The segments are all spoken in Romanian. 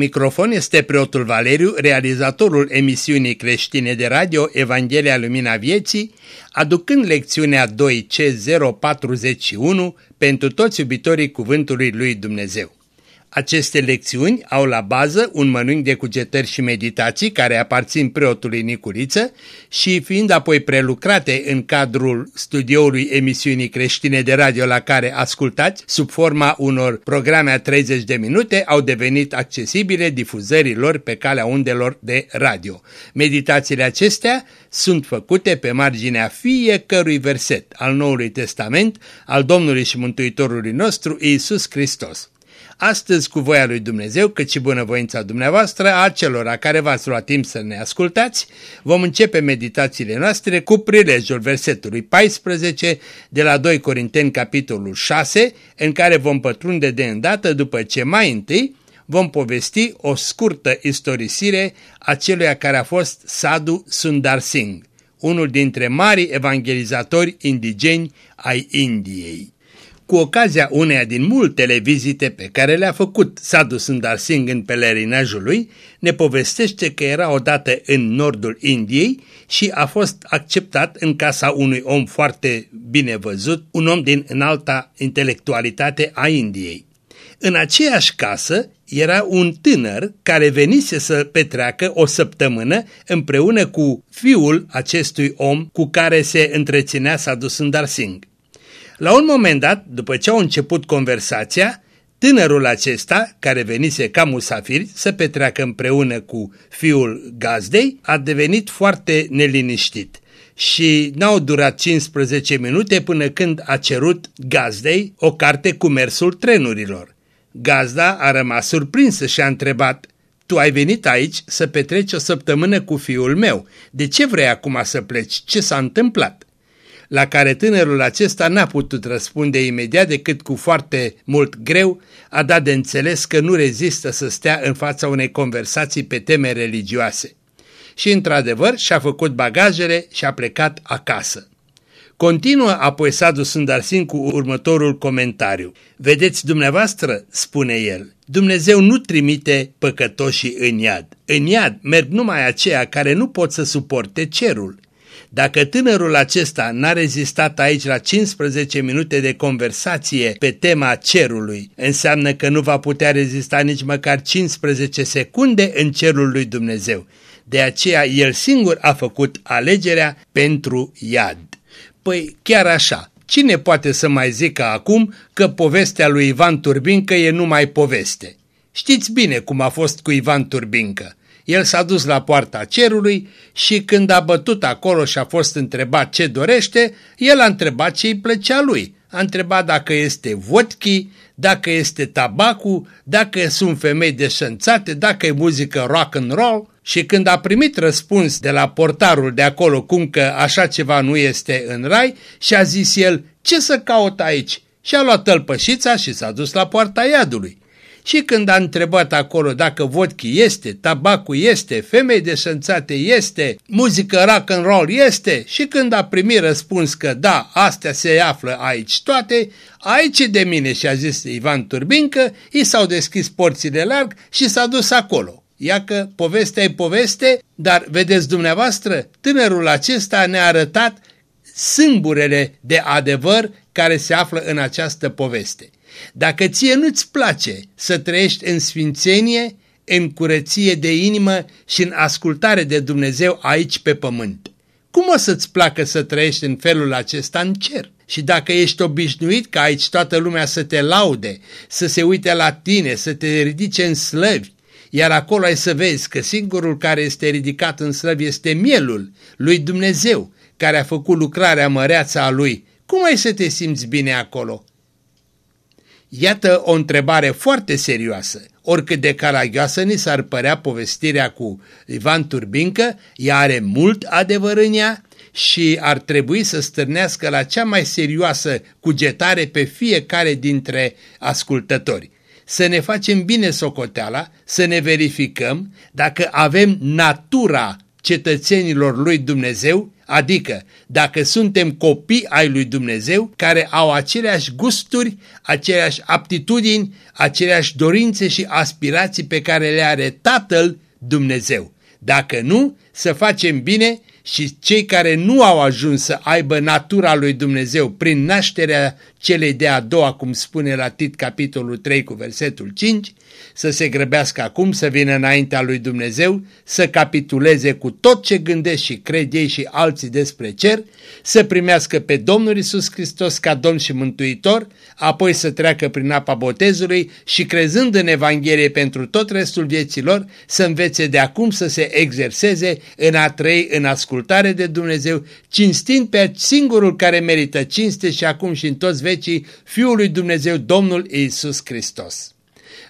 La microfon este preotul Valeriu, realizatorul emisiunii creștine de radio Evanghelia Lumina Vieții, aducând lecțiunea 2C041 pentru toți iubitorii Cuvântului Lui Dumnezeu. Aceste lecțiuni au la bază un mănânc de cugetări și meditații care aparțin preotului Nicuriță și fiind apoi prelucrate în cadrul studioului emisiunii creștine de radio la care ascultați, sub forma unor programe a 30 de minute, au devenit accesibile difuzărilor pe calea undelor de radio. Meditațiile acestea sunt făcute pe marginea fiecărui verset al Noului Testament al Domnului și Mântuitorului nostru Iisus Hristos astăzi cu voia lui Dumnezeu, cât și bunăvoința dumneavoastră, a celor care v-ați luat timp să ne ascultați, vom începe meditațiile noastre cu prilejul versetului 14 de la 2 Corinteni capitolul 6, în care vom pătrunde de îndată după ce mai întâi vom povesti o scurtă istorisire a celuia care a fost Sadhu Sundar Singh, unul dintre mari evangelizatori indigeni ai Indiei. Cu ocazia uneia din multele vizite pe care le-a făcut Sadhu Sundar Singh în pelerinajul lui, ne povestește că era odată în nordul Indiei și a fost acceptat în casa unui om foarte bine văzut, un om din înalta intelectualitate a Indiei. În aceeași casă era un tânăr care venise să petreacă o săptămână împreună cu fiul acestui om cu care se întreținea Sadhu Sundar Singh. La un moment dat, după ce au început conversația, tânărul acesta, care venise ca musafir să petreacă împreună cu fiul gazdei, a devenit foarte neliniștit și n-au durat 15 minute până când a cerut gazdei o carte cu mersul trenurilor. Gazda a rămas surprinsă și a întrebat, Tu ai venit aici să petreci o săptămână cu fiul meu, de ce vrei acum să pleci? Ce s-a întâmplat? La care tânărul acesta n-a putut răspunde imediat decât cu foarte mult greu a dat de înțeles că nu rezistă să stea în fața unei conversații pe teme religioase. Și într-adevăr și-a făcut bagajele și a plecat acasă. Continuă apoi Sadu Sundarsin cu următorul comentariu. Vedeți dumneavoastră, spune el, Dumnezeu nu trimite păcătoșii în iad. În iad merg numai aceia care nu pot să suporte cerul. Dacă tânărul acesta n-a rezistat aici la 15 minute de conversație pe tema cerului, înseamnă că nu va putea rezista nici măcar 15 secunde în cerul lui Dumnezeu. De aceea el singur a făcut alegerea pentru iad. Păi chiar așa, cine poate să mai zică acum că povestea lui Ivan Turbincă e numai poveste? Știți bine cum a fost cu Ivan Turbincă. El s-a dus la poarta cerului și când a bătut acolo și a fost întrebat ce dorește, el a întrebat ce îi plăcea lui. A întrebat dacă este vodki, dacă este tabacul, dacă sunt femei deșanțate, dacă e muzică rock and roll. Și când a primit răspuns de la portarul de acolo cum că așa ceva nu este în rai, și a zis el, ce să caut aici? Și a luat tălpășița și s-a dus la poarta iadului. Și când a întrebat acolo dacă vodki este, tabacul este, femei desănțate este, muzică rock and roll este și când a primit răspuns că da, astea se află aici toate, aici de mine și a zis Ivan Turbincă, i s-au deschis porțile larg și s-a dus acolo. Ia că povestea e poveste, dar vedeți dumneavoastră, tânărul acesta ne-a arătat sâmburele de adevăr care se află în această poveste. Dacă ție nu-ți place să trăiești în sfințenie, în curăție de inimă și în ascultare de Dumnezeu aici pe pământ, cum o să-ți placă să trăiești în felul acesta în cer? Și dacă ești obișnuit ca aici toată lumea să te laude, să se uite la tine, să te ridice în slăvi, iar acolo ai să vezi că singurul care este ridicat în slăvi este mielul lui Dumnezeu, care a făcut lucrarea măreață a lui, cum ai să te simți bine acolo? Iată o întrebare foarte serioasă. Oricât de caragioasă ni s-ar părea povestirea cu Ivan Turbincă, ea are mult adevăr în ea și ar trebui să stârnească la cea mai serioasă cugetare pe fiecare dintre ascultători. Să ne facem bine socoteala, să ne verificăm dacă avem natura cetățenilor lui Dumnezeu, Adică, dacă suntem copii ai lui Dumnezeu care au aceleași gusturi, aceleași aptitudini, aceleași dorințe și aspirații pe care le are Tatăl Dumnezeu. Dacă nu, să facem bine și cei care nu au ajuns să aibă natura lui Dumnezeu prin nașterea celei de a doua, cum spune la Tit capitolul 3 cu versetul 5, să se grăbească acum să vină înaintea lui Dumnezeu, să capituleze cu tot ce gândesc și cred ei și alții despre cer, să primească pe Domnul Isus Hristos ca Domn și Mântuitor, apoi să treacă prin apa botezului și crezând în Evanghelie pentru tot restul vieților, să învețe de acum să se exerseze în a trăi în ascultare de Dumnezeu, cinstind pe singurul care merită cinste și acum și în toți vecii, Fiul lui Dumnezeu, Domnul Isus Hristos.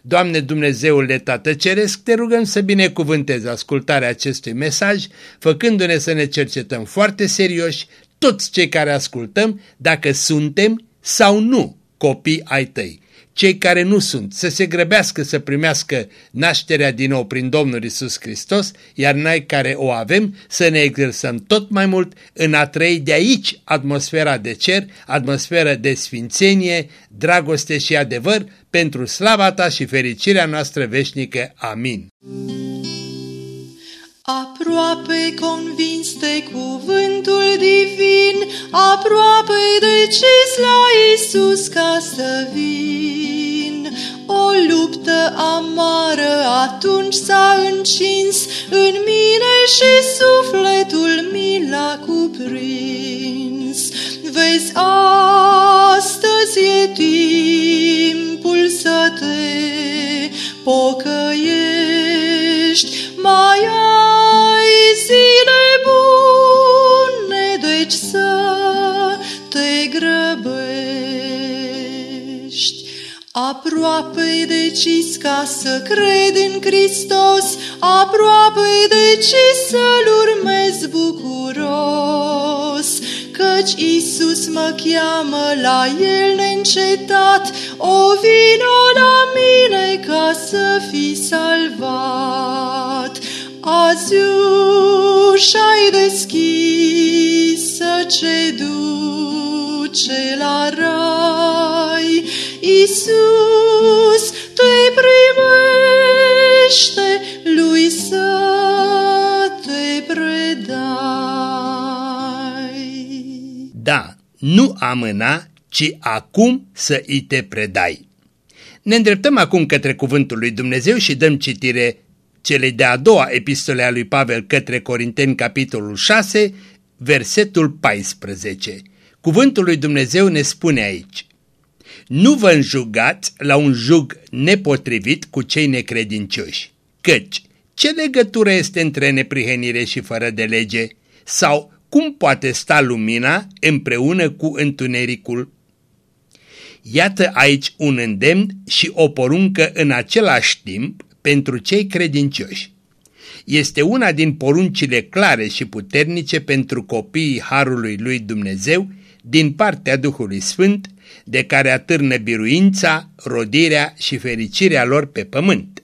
Doamne Dumnezeule Tată Ceresc, te rugăm să binecuvântezi ascultarea acestui mesaj, făcându-ne să ne cercetăm foarte serioși toți cei care ascultăm dacă suntem sau nu copii ai tăi. Cei care nu sunt să se grăbească să primească nașterea din nou prin Domnul Isus Hristos, iar noi care o avem să ne exersăm tot mai mult în a trăi de aici atmosfera de cer, atmosfera de sfințenie, dragoste și adevăr pentru slava ta și fericirea noastră veșnică. Amin. Aproape convins de cuvântul divin, aproape decis la Isus ca să vin. O luptă amară atunci s-a încins în mine și sufletul mi l-a cuprins. Vezi, Aproape decis ca să cred în Hristos, aproape decis să-L urmez bucuros, căci Isus mă cheamă la El neîncetat, o vină la mine ca să fi salvat. Azi ușa-i deschisă ce duce la rai. Iisus te primește, lui să te predai. Da, nu amâna, ci acum să îi te predai. Ne îndreptăm acum către cuvântul lui Dumnezeu și dăm citire celei de-a doua epistole a lui Pavel către Corinteni, capitolul 6, versetul 14. Cuvântul lui Dumnezeu ne spune aici, Nu vă înjugați la un jug nepotrivit cu cei necredincioși, căci ce legătură este între neprihănire și fără de lege? Sau cum poate sta lumina împreună cu întunericul? Iată aici un îndemn și o poruncă în același timp pentru cei credincioși. Este una din poruncile clare și puternice pentru copiii Harului lui Dumnezeu din partea Duhului Sfânt, de care atârnă biruința, rodirea și fericirea lor pe pământ.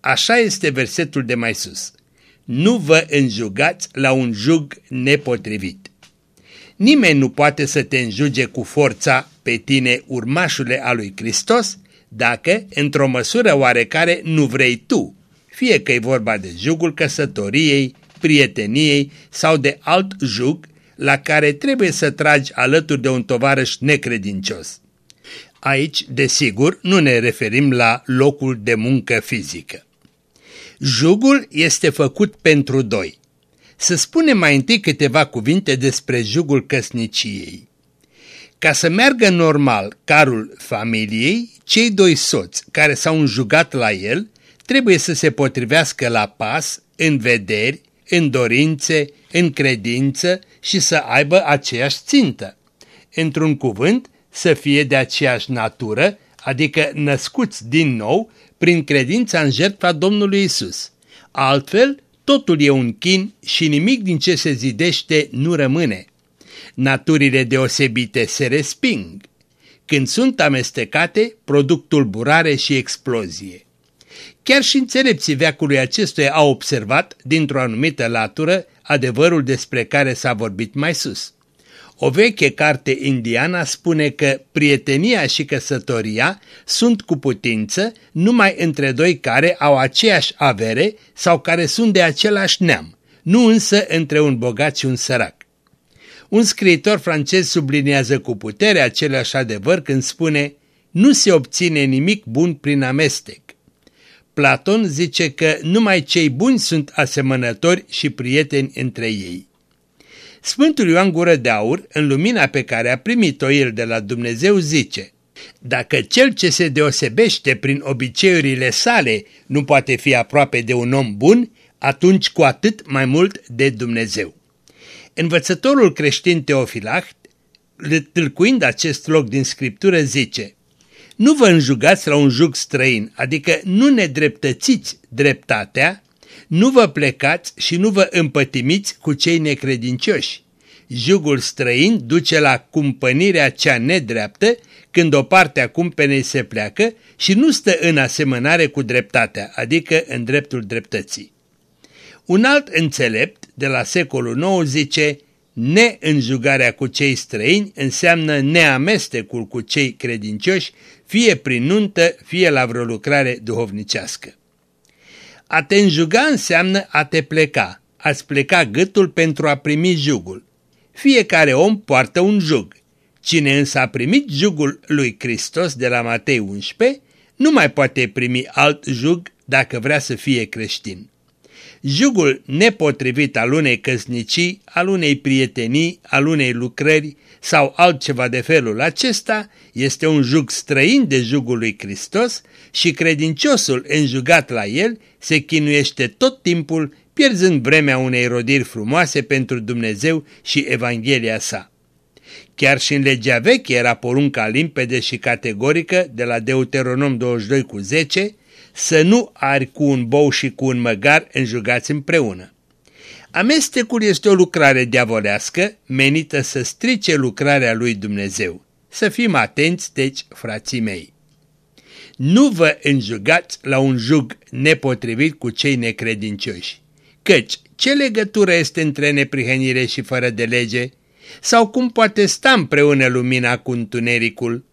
Așa este versetul de mai sus. Nu vă înjugați la un jug nepotrivit. Nimeni nu poate să te înjuge cu forța pe tine urmașule a lui Hristos, dacă, într-o măsură oarecare, nu vrei tu, fie că e vorba de jugul căsătoriei, prieteniei sau de alt jug la care trebuie să tragi alături de un tovarăș necredincios. Aici, desigur, nu ne referim la locul de muncă fizică. Jugul este făcut pentru doi. Să spunem mai întâi câteva cuvinte despre jugul căsniciei. Ca să meargă normal carul familiei, cei doi soți care s-au înjugat la el trebuie să se potrivească la pas, în vederi, în dorințe, în credință și să aibă aceeași țintă. Într-un cuvânt, să fie de aceeași natură, adică născuți din nou prin credința în jertfa Domnului Isus. Altfel, totul e un chin și nimic din ce se zidește nu rămâne. Naturile deosebite se resping. Când sunt amestecate, produc tulburare și explozie. Chiar și înțelepții veacului acestuia au observat, dintr-o anumită latură, adevărul despre care s-a vorbit mai sus. O veche carte indiană spune că prietenia și căsătoria sunt cu putință numai între doi care au aceeași avere sau care sunt de același neam, nu însă între un bogat și un sărac. Un scriitor francez subliniază cu putere același adevăr când spune nu se obține nimic bun prin amestec. Platon zice că numai cei buni sunt asemănători și prieteni între ei. Sfântul Ioan Gură de Aur, în lumina pe care a primit-o el de la Dumnezeu, zice Dacă cel ce se deosebește prin obiceiurile sale nu poate fi aproape de un om bun, atunci cu atât mai mult de Dumnezeu. Învățătorul creștin Teofilact, tâlcuind acest loc din Scriptură, zice Nu vă înjugați la un jug străin, adică nu ne dreptățiți dreptatea, nu vă plecați și nu vă împătimiți cu cei necredincioși. Jugul străin duce la cumpănirea cea nedreaptă când o parte a cumpenei se pleacă și nu stă în asemănare cu dreptatea, adică în dreptul dreptății. Un alt înțelept de la secolul IX zice neînjugarea cu cei străini înseamnă neamestecul cu cei credincioși, fie prin nuntă, fie la vreo lucrare duhovnicească. A te înjuga înseamnă a te pleca, a-ți pleca gâtul pentru a primi jugul. Fiecare om poartă un jug. Cine însă a primit jugul lui Hristos de la Matei 11, nu mai poate primi alt jug dacă vrea să fie creștin. Jugul nepotrivit al unei căsnicii, al unei prietenii, al unei lucrări sau altceva de felul acesta este un jug străin de jugul lui Hristos și credinciosul înjugat la el se chinuiește tot timpul pierzând vremea unei rodiri frumoase pentru Dumnezeu și Evanghelia sa. Chiar și în legea veche era porunca limpede și categorică de la Deuteronom 22 cu 10, să nu ari cu un bou și cu un măgar înjugați împreună. Amestecul este o lucrare diavolească menită să strice lucrarea lui Dumnezeu. Să fim atenți, deci, frații mei. Nu vă înjugați la un jug nepotrivit cu cei necredincioși, căci ce legătură este între neprihănire și fără de lege? Sau cum poate sta împreună lumina cu întunericul?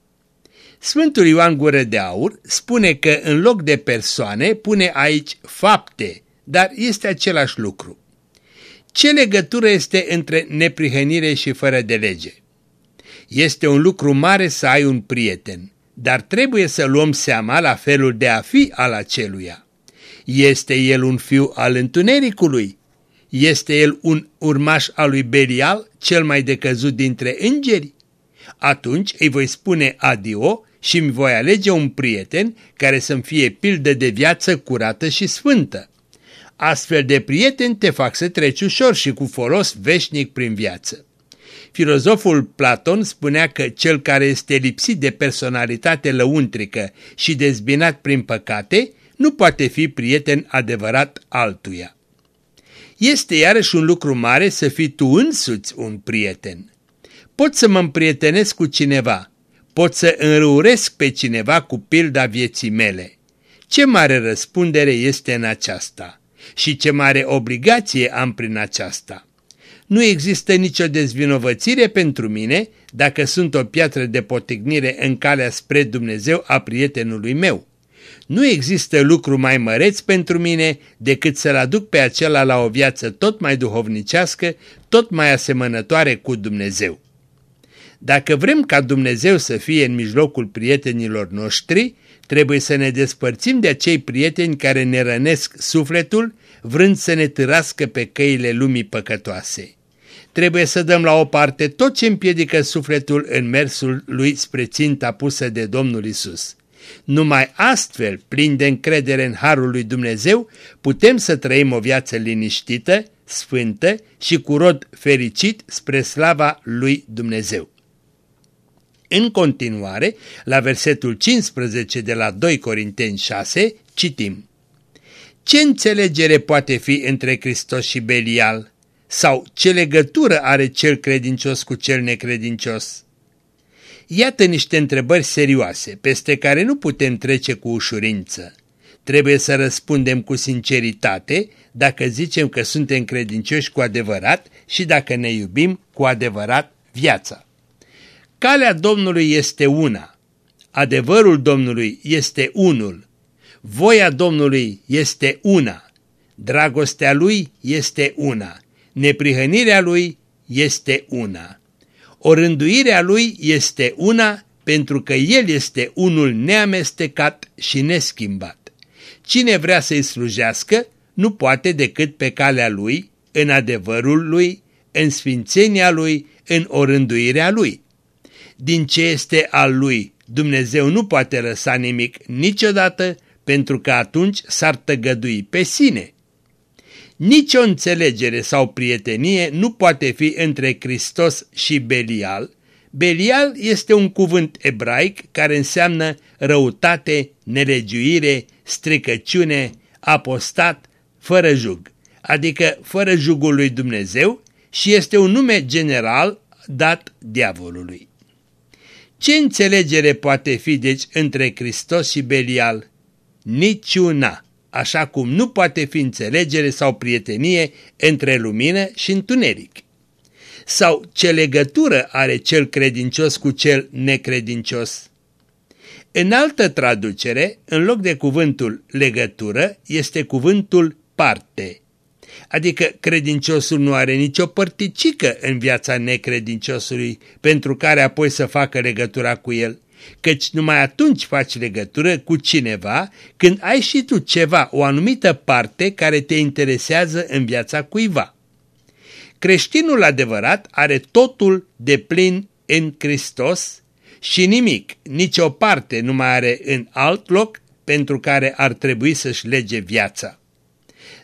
Sfântul Ioan Gură de Aur spune că în loc de persoane pune aici fapte, dar este același lucru. Ce legătură este între neprihănire și fără de lege? Este un lucru mare să ai un prieten, dar trebuie să luăm seama la felul de a fi al aceluia. Este el un fiu al întunericului? Este el un urmaș al lui Belial, cel mai decăzut dintre îngeri? Atunci îi voi spune adio și îmi voi alege un prieten care să-mi fie pildă de viață curată și sfântă. Astfel de prieteni te fac să treci ușor și cu folos veșnic prin viață. Filozoful Platon spunea că cel care este lipsit de personalitate lăuntrică și dezbinat prin păcate nu poate fi prieten adevărat altuia. Este iarăși un lucru mare să fii tu însuți un prieten. Pot să mă împrietenesc cu cineva, pot să înrăuresc pe cineva cu pilda vieții mele. Ce mare răspundere este în aceasta și ce mare obligație am prin aceasta. Nu există nicio dezvinovățire pentru mine dacă sunt o piatră de potignire în calea spre Dumnezeu a prietenului meu. Nu există lucru mai măreț pentru mine decât să-l aduc pe acela la o viață tot mai duhovnicească, tot mai asemănătoare cu Dumnezeu. Dacă vrem ca Dumnezeu să fie în mijlocul prietenilor noștri, trebuie să ne despărțim de acei prieteni care ne rănesc sufletul, vrând să ne târască pe căile lumii păcătoase. Trebuie să dăm la o parte tot ce împiedică sufletul în mersul lui spre ținta pusă de Domnul Isus. Numai astfel, plin de încredere în Harul lui Dumnezeu, putem să trăim o viață liniștită, sfântă și cu rod fericit spre slava lui Dumnezeu. În continuare, la versetul 15 de la 2 Corinteni 6, citim Ce înțelegere poate fi între Hristos și Belial? Sau ce legătură are cel credincios cu cel necredincios? Iată niște întrebări serioase, peste care nu putem trece cu ușurință. Trebuie să răspundem cu sinceritate, dacă zicem că suntem credincioși cu adevărat și dacă ne iubim cu adevărat viața. Calea Domnului este una, adevărul Domnului este unul, voia Domnului este una, dragostea Lui este una, neprihănirea Lui este una. Orânduirea Lui este una pentru că El este unul neamestecat și neschimbat. Cine vrea să-i slujească, nu poate decât pe calea Lui, în adevărul Lui, în sfințenia Lui, în orânduirea Lui. Din ce este al Lui, Dumnezeu nu poate lăsa nimic niciodată, pentru că atunci s-ar tăgădui pe sine. Nici o înțelegere sau prietenie nu poate fi între Hristos și Belial. Belial este un cuvânt ebraic care înseamnă răutate, nelegiuire, stricăciune, apostat, fără jug, adică fără jugul lui Dumnezeu și este un nume general dat diavolului. Ce înțelegere poate fi deci între Hristos și Belial? Niciuna așa cum nu poate fi înțelegere sau prietenie între lumină și întuneric. Sau ce legătură are cel credincios cu cel necredincios? În altă traducere, în loc de cuvântul legătură, este cuvântul parte. Adică credinciosul nu are nicio părticică în viața necredinciosului pentru care apoi să facă legătura cu el, căci numai atunci faci legătură cu cineva când ai și tu ceva, o anumită parte care te interesează în viața cuiva. Creștinul adevărat are totul de plin în Hristos și nimic, nicio parte nu mai are în alt loc pentru care ar trebui să-și lege viața.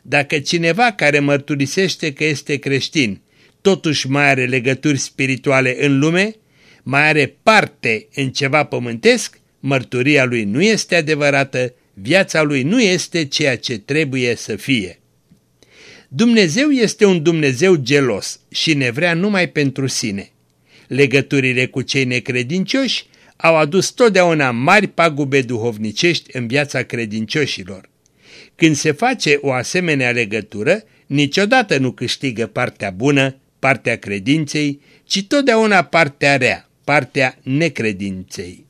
Dacă cineva care mărturisește că este creștin totuși mai are legături spirituale în lume, mai are parte în ceva pământesc, mărturia lui nu este adevărată, viața lui nu este ceea ce trebuie să fie. Dumnezeu este un Dumnezeu gelos și ne vrea numai pentru sine. Legăturile cu cei necredincioși au adus totdeauna mari pagube duhovnicești în viața credincioșilor. Când se face o asemenea legătură, niciodată nu câștigă partea bună, partea credinței, ci totdeauna partea rea partea necredinței.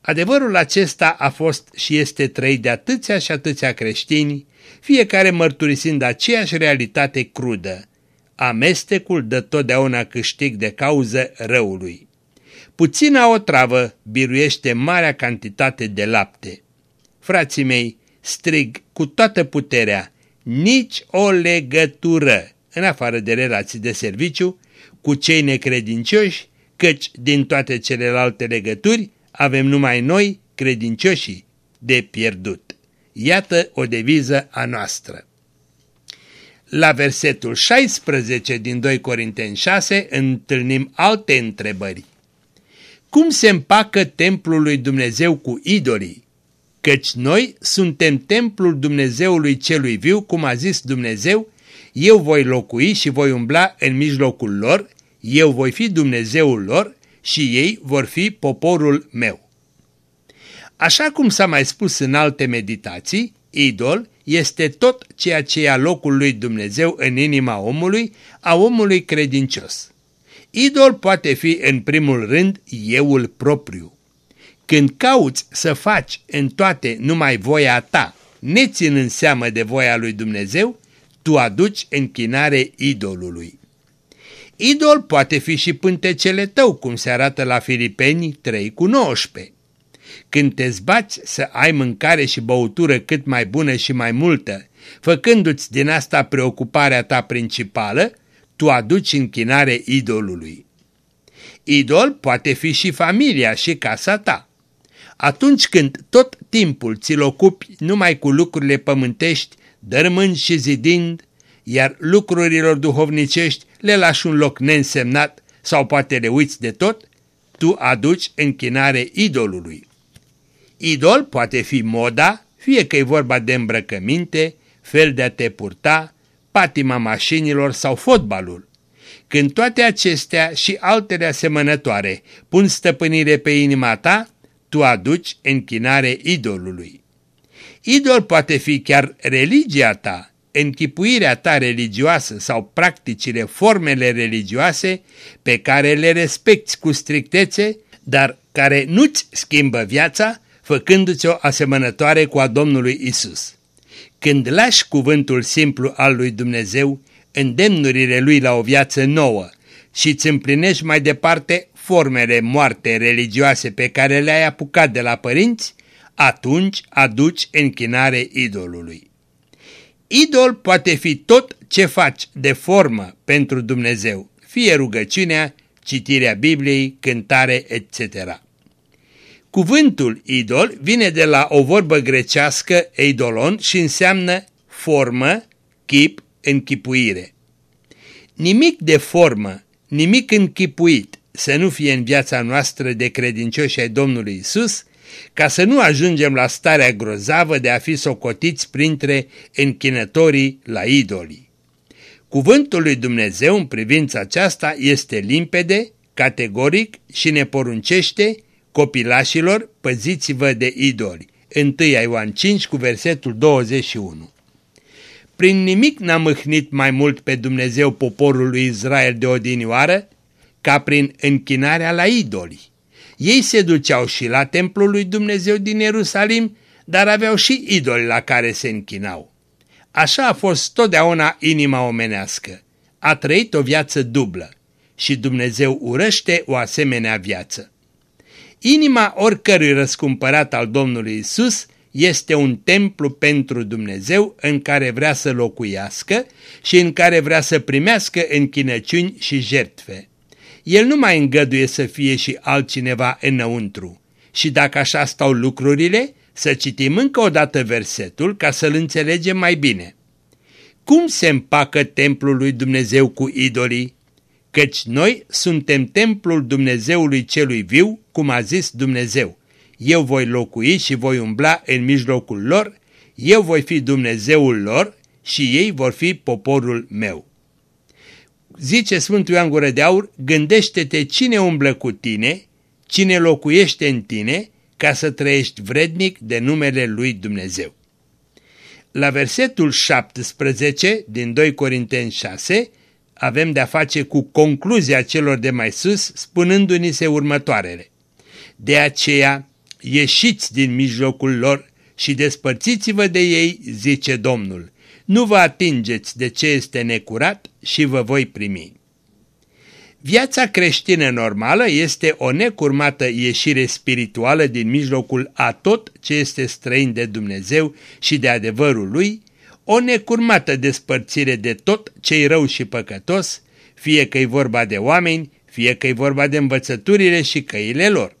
Adevărul acesta a fost și este trăit de atâția și atâția creștini, fiecare mărturisind aceeași realitate crudă. Amestecul dă totdeauna câștig de cauză răului. Puțina o travă biruiește marea cantitate de lapte. Frații mei, strig cu toată puterea, nici o legătură, în afară de relații de serviciu, cu cei necredincioși căci din toate celelalte legături avem numai noi, credincioșii, de pierdut. Iată o deviză a noastră. La versetul 16 din 2 Corinteni 6 întâlnim alte întrebări. Cum se împacă templul lui Dumnezeu cu idolii? Căci noi suntem templul Dumnezeului celui viu, cum a zis Dumnezeu, eu voi locui și voi umbla în mijlocul lor eu voi fi Dumnezeul lor și ei vor fi poporul meu. Așa cum s-a mai spus în alte meditații, idol este tot ceea ce ia locul lui Dumnezeu în inima omului, a omului credincios. Idol poate fi în primul rând euul propriu. Când cauți să faci în toate numai voia ta, neținând seamă de voia lui Dumnezeu, tu aduci închinare idolului. Idol poate fi și pântecele tău, cum se arată la Filipeni 3 cu 19. Când te zbați să ai mâncare și băutură cât mai bună și mai multă, făcându-ți din asta preocuparea ta principală, tu aduci închinare idolului. Idol poate fi și familia și casa ta. Atunci când tot timpul ți-l ocupi numai cu lucrurile pământești, dărmând și zidind, iar lucrurilor duhovnicești le lași un loc neînsemnat sau poate le uiți de tot, tu aduci închinare idolului. Idol poate fi moda, fie că e vorba de îmbrăcăminte, fel de a te purta, patima mașinilor sau fotbalul. Când toate acestea și altele asemănătoare pun stăpânire pe inima ta, tu aduci închinare idolului. Idol poate fi chiar religia ta, închipuirea ta religioasă sau practicile, formele religioase pe care le respecti cu strictețe, dar care nu-ți schimbă viața, făcându-ți-o asemănătoare cu a Domnului Isus. Când lași cuvântul simplu al lui Dumnezeu, îndemnurile lui la o viață nouă și îți împlinești mai departe formele moarte religioase pe care le-ai apucat de la părinți, atunci aduci închinare idolului. Idol poate fi tot ce faci de formă pentru Dumnezeu, fie rugăciunea, citirea Bibliei, cântare, etc. Cuvântul idol vine de la o vorbă grecească eidolon și înseamnă formă, chip, închipuire. Nimic de formă, nimic închipuit să nu fie în viața noastră de credincioși ai Domnului Isus, ca să nu ajungem la starea grozavă de a fi socotiți printre închinătorii la idolii. Cuvântul lui Dumnezeu în privința aceasta este limpede, categoric și ne poruncește copilașilor, păziți-vă de idoli. 1 Ioan 5 cu versetul 21. Prin nimic n-a mâhnit mai mult pe Dumnezeu poporul lui Israel de odinioară ca prin închinarea la idoli. Ei se duceau și la templul lui Dumnezeu din Ierusalim, dar aveau și idoli la care se închinau. Așa a fost totdeauna inima omenească. A trăit o viață dublă și Dumnezeu urăște o asemenea viață. Inima oricărui răscumpărat al Domnului Isus este un templu pentru Dumnezeu în care vrea să locuiască și în care vrea să primească închinăciuni și jertfe. El nu mai îngăduie să fie și altcineva înăuntru. Și dacă așa stau lucrurile, să citim încă o dată versetul ca să-l înțelegem mai bine. Cum se împacă templul lui Dumnezeu cu idolii? Căci noi suntem templul Dumnezeului celui viu, cum a zis Dumnezeu. Eu voi locui și voi umbla în mijlocul lor, eu voi fi Dumnezeul lor și ei vor fi poporul meu. Zice Sfântul Ioan Gură de Aur, gândește-te cine umblă cu tine, cine locuiește în tine, ca să trăiești vrednic de numele lui Dumnezeu. La versetul 17 din 2 Corinteni 6 avem de-a face cu concluzia celor de mai sus, spunându-ni se următoarele. De aceea, ieșiți din mijlocul lor și despărțiți-vă de ei, zice Domnul. Nu vă atingeți de ce este necurat și vă voi primi. Viața creștină normală este o necurmată ieșire spirituală din mijlocul a tot ce este străin de Dumnezeu și de adevărul Lui, o necurmată despărțire de tot ce rău și păcătos, fie că e vorba de oameni, fie că e vorba de învățăturile și căile lor.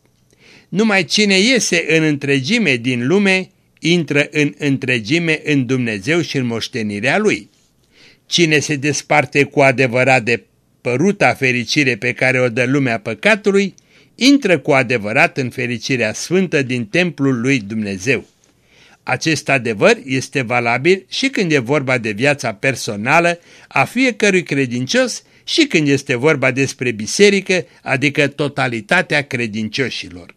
Numai cine iese în întregime din lume, intră în întregime în Dumnezeu și în moștenirea Lui. Cine se desparte cu adevărat de păruta fericire pe care o dă lumea păcatului, intră cu adevărat în fericirea sfântă din templul lui Dumnezeu. Acest adevăr este valabil și când e vorba de viața personală a fiecărui credincios și când este vorba despre biserică, adică totalitatea credincioșilor.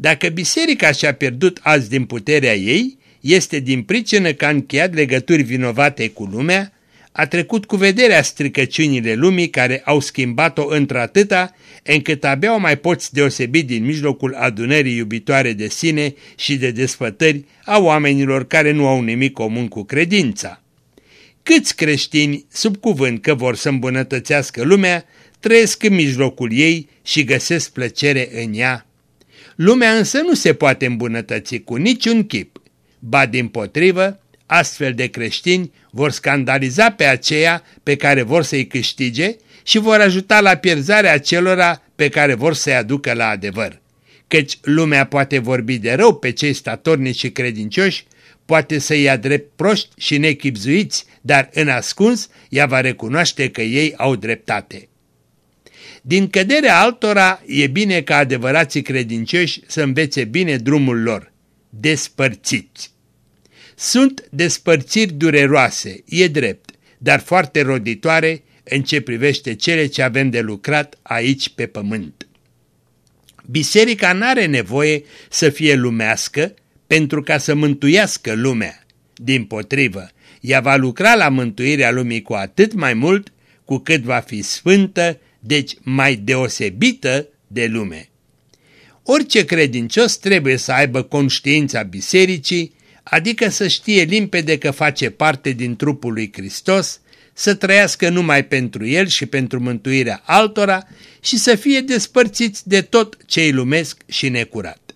Dacă biserica și-a pierdut azi din puterea ei, este din pricină că a încheiat legături vinovate cu lumea, a trecut cu vederea stricăciunile lumii care au schimbat-o într-atâta încât abia o mai poți deosebi din mijlocul adunării iubitoare de sine și de desfătări a oamenilor care nu au nimic comun cu credința. Câți creștini, sub cuvânt că vor să îmbunătățească lumea, trăiesc în mijlocul ei și găsesc plăcere în ea? Lumea însă nu se poate îmbunătăți cu niciun chip, ba din potrivă, astfel de creștini vor scandaliza pe aceia pe care vor să-i câștige și vor ajuta la pierzarea acelora pe care vor să-i aducă la adevăr. Căci lumea poate vorbi de rău pe cei statornici și credincioși, poate să ia drept proști și nechipzuiți, dar în ascuns ea va recunoaște că ei au dreptate. Din căderea altora e bine ca adevărații credincioși să învețe bine drumul lor, despărțiți. Sunt despărțiri dureroase, e drept, dar foarte roditoare în ce privește cele ce avem de lucrat aici pe pământ. Biserica n-are nevoie să fie lumească pentru ca să mântuiască lumea. Din potrivă, ea va lucra la mântuirea lumii cu atât mai mult cu cât va fi sfântă, deci mai deosebită de lume. Orice credincios trebuie să aibă conștiința bisericii, adică să știe limpede că face parte din trupul lui Hristos, să trăiască numai pentru el și pentru mântuirea altora și să fie despărțiți de tot ce-i lumesc și necurat.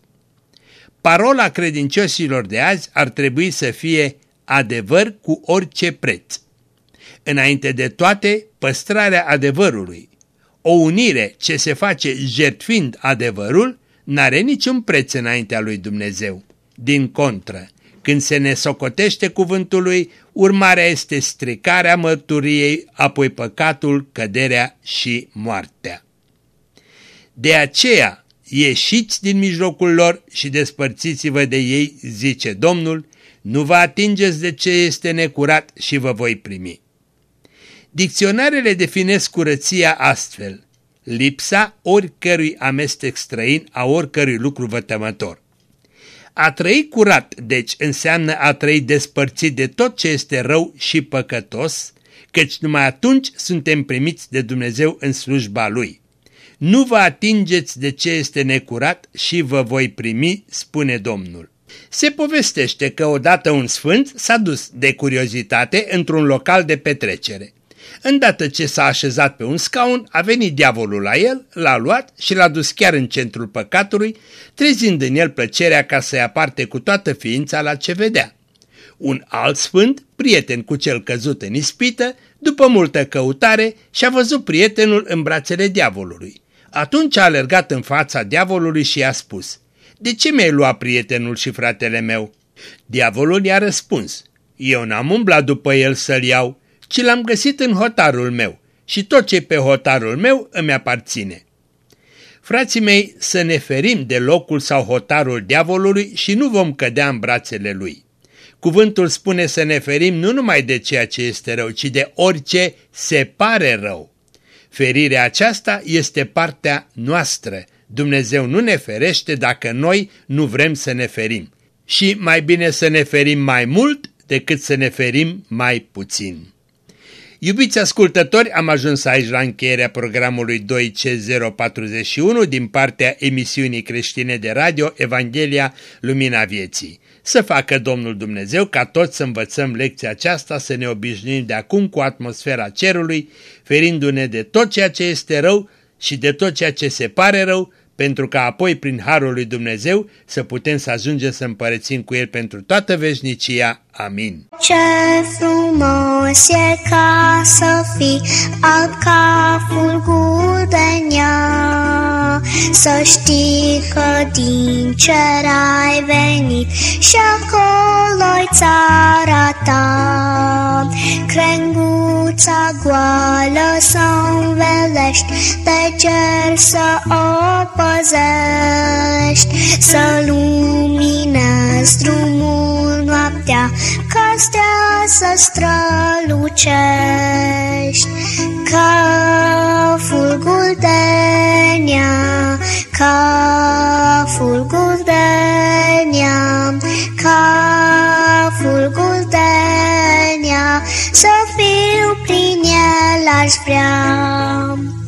Parola credincioșilor de azi ar trebui să fie adevăr cu orice preț. Înainte de toate, păstrarea adevărului. O unire ce se face jertfind adevărul n-are niciun preț înaintea lui Dumnezeu. Din contră, când se ne socotește cuvântul lui, urmarea este stricarea mărturiei, apoi păcatul, căderea și moartea. De aceea, ieșiți din mijlocul lor și despărțiți-vă de ei, zice Domnul, nu vă atingeți de ce este necurat și vă voi primi. Dicționarele definesc curăția astfel, lipsa oricărui amestec străin a oricărui lucru vătămător. A trăi curat, deci, înseamnă a trăi despărțit de tot ce este rău și păcătos, căci numai atunci suntem primiți de Dumnezeu în slujba Lui. Nu vă atingeți de ce este necurat și vă voi primi, spune Domnul. Se povestește că odată un sfânt s-a dus de curiozitate într-un local de petrecere. Îndată ce s-a așezat pe un scaun, a venit diavolul la el, l-a luat și l-a dus chiar în centrul păcatului, trezind în el plăcerea ca să-i aparte cu toată ființa la ce vedea. Un alt sfânt, prieten cu cel căzut în ispită, după multă căutare, și-a văzut prietenul în brațele diavolului. Atunci a alergat în fața diavolului și i-a spus, De ce mi-ai luat prietenul și fratele meu?" Diavolul i-a răspuns, Eu n-am umblat după el să-l iau, ci l-am găsit în hotarul meu și tot ce pe hotarul meu îmi aparține. Frații mei, să ne ferim de locul sau hotarul diavolului și nu vom cădea în brațele lui. Cuvântul spune să ne ferim nu numai de ceea ce este rău, ci de orice se pare rău. Ferirea aceasta este partea noastră. Dumnezeu nu ne ferește dacă noi nu vrem să ne ferim. Și mai bine să ne ferim mai mult decât să ne ferim mai puțin. Iubiți ascultători, am ajuns aici la încheierea programului 2C041 din partea emisiunii creștine de radio Evanghelia Lumina Vieții. Să facă Domnul Dumnezeu ca toți să învățăm lecția aceasta, să ne obișnuim de acum cu atmosfera cerului, ferindu-ne de tot ceea ce este rău și de tot ceea ce se pare rău, pentru ca apoi prin Harul lui Dumnezeu să putem să ajungem să împărățim cu El pentru toată veșnicia. Amin. Ce frumos e ca să fii alb ca fulgur de nea, Să știi că din cer ai venit și acolo-i țara ta. Crenguța goală să învelești, pe cer să o păzești, Să luminezi drumul noaptea, ca stea să strălucești, ca fulgul de nea, ca fulgul de nea, ca fulgul de nea, să fiu prin el aș vrea.